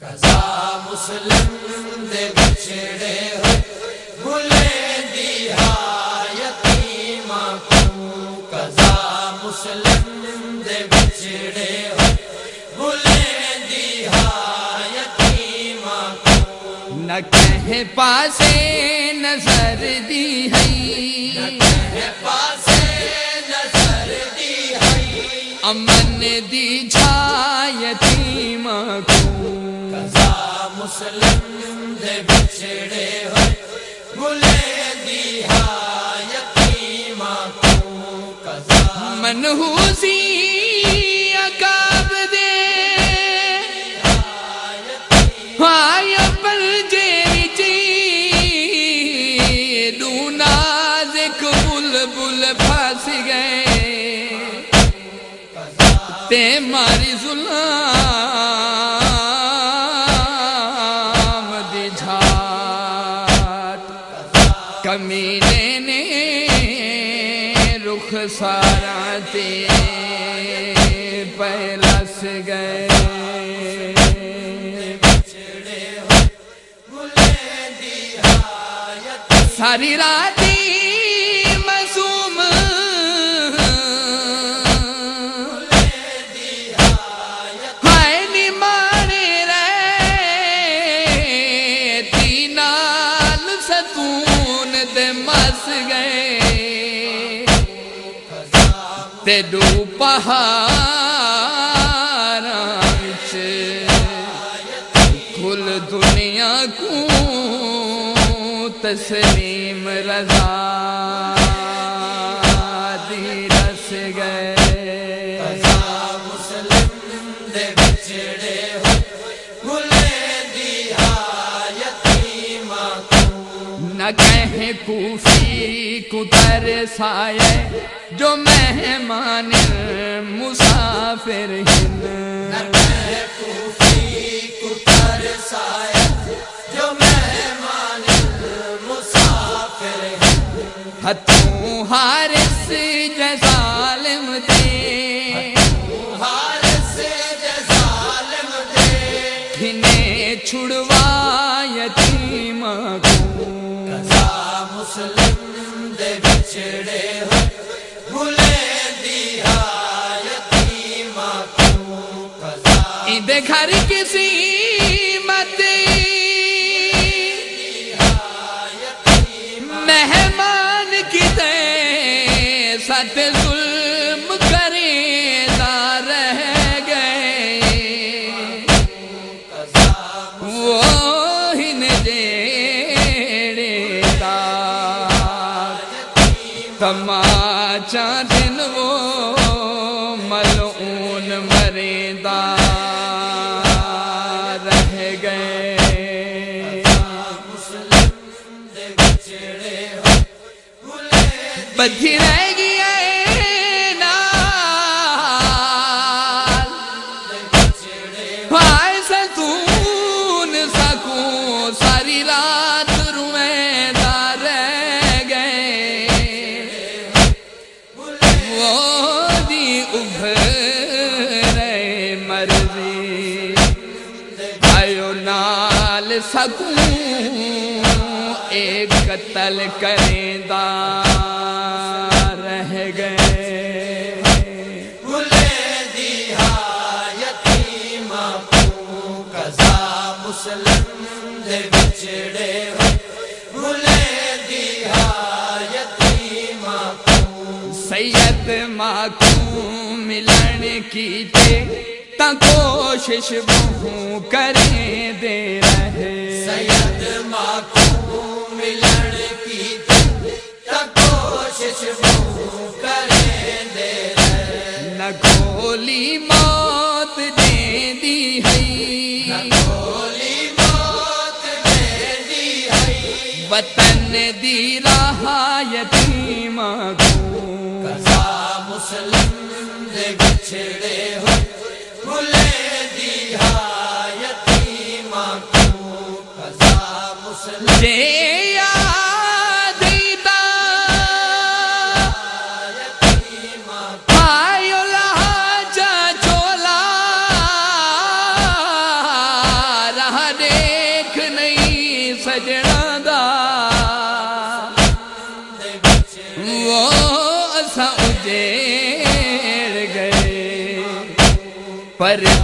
کزا مسلم دے بچڑے ہوئے، بھولے دیا یتیم کو کزا مسلم دے بچڑے ہوئے، بھولے دیا یتیم کو نہ کہیں پاسے نظر دی ہے مسلم دے بچڑے ہوئے بھولے دیا یتیم کو کزا منحوسی اکاب کمینے نے رخ سارا تے پہلس گئے۔ ساری رات مس گئے۔ تے دو کل دنیا کو تسلیم رضا۔ کوفی کتر سائے جو مہمان مسافر ہند۔ کوفی کتر سائے جو مہمان مسافر ہیں ہتھوں حارس بچڑے گھر کسی مت مہمان کی دے ست تماچا دن وہ ملعون مریدا رہ گئے سکوں ایک قتل کریں رہ گئے۔ مسلم بچڑے سید ماں کو ملن کی تے تا کوشش بہوں کریں دے ہے وطن دی راہ یتیم کو کزا مسلم دے بچڑے ہوئے بھولے دیا یتیم کو کزا مسلم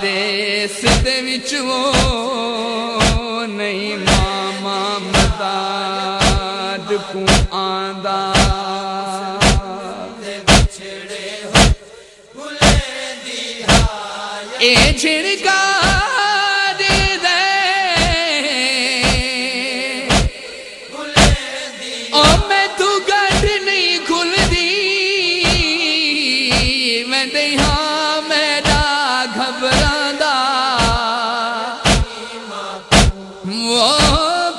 de se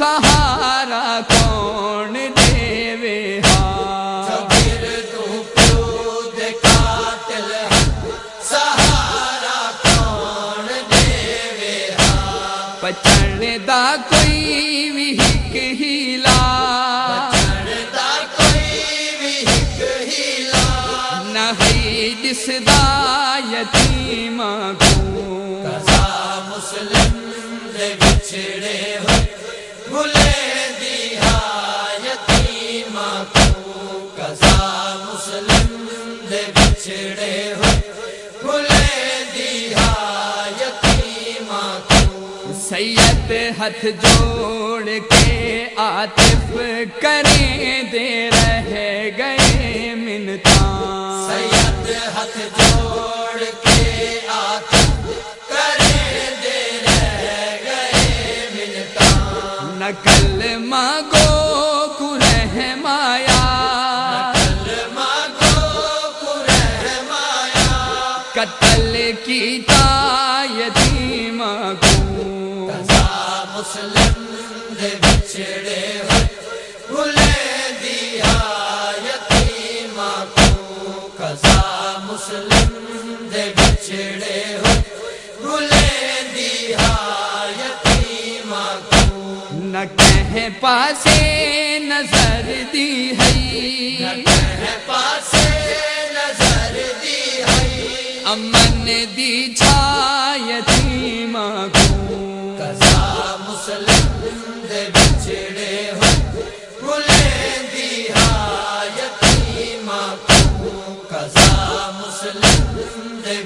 سهارا ڪون ديوارات سهارا ڪونه ديو ها پچڻ داخي هڪ داخلا نه ڏسدا بچھڑے ہو بھلے دیا یتیماں کو سید ہتھ جوڑ کے آتف کریں دے قتل کی تا یتیم کو کزا مسلم دے بچڑے ہوئے دیا کو مسلم دے بچڑے ہوئے دیا کو نہ کہیں پاسے نظر دی ہے۔ امن دی چھا یتیمہ کو۔ قضا مسلم دے بچڑے ہو۔ گلے دی ہا یتیمہ کو۔ قضا مسلم دے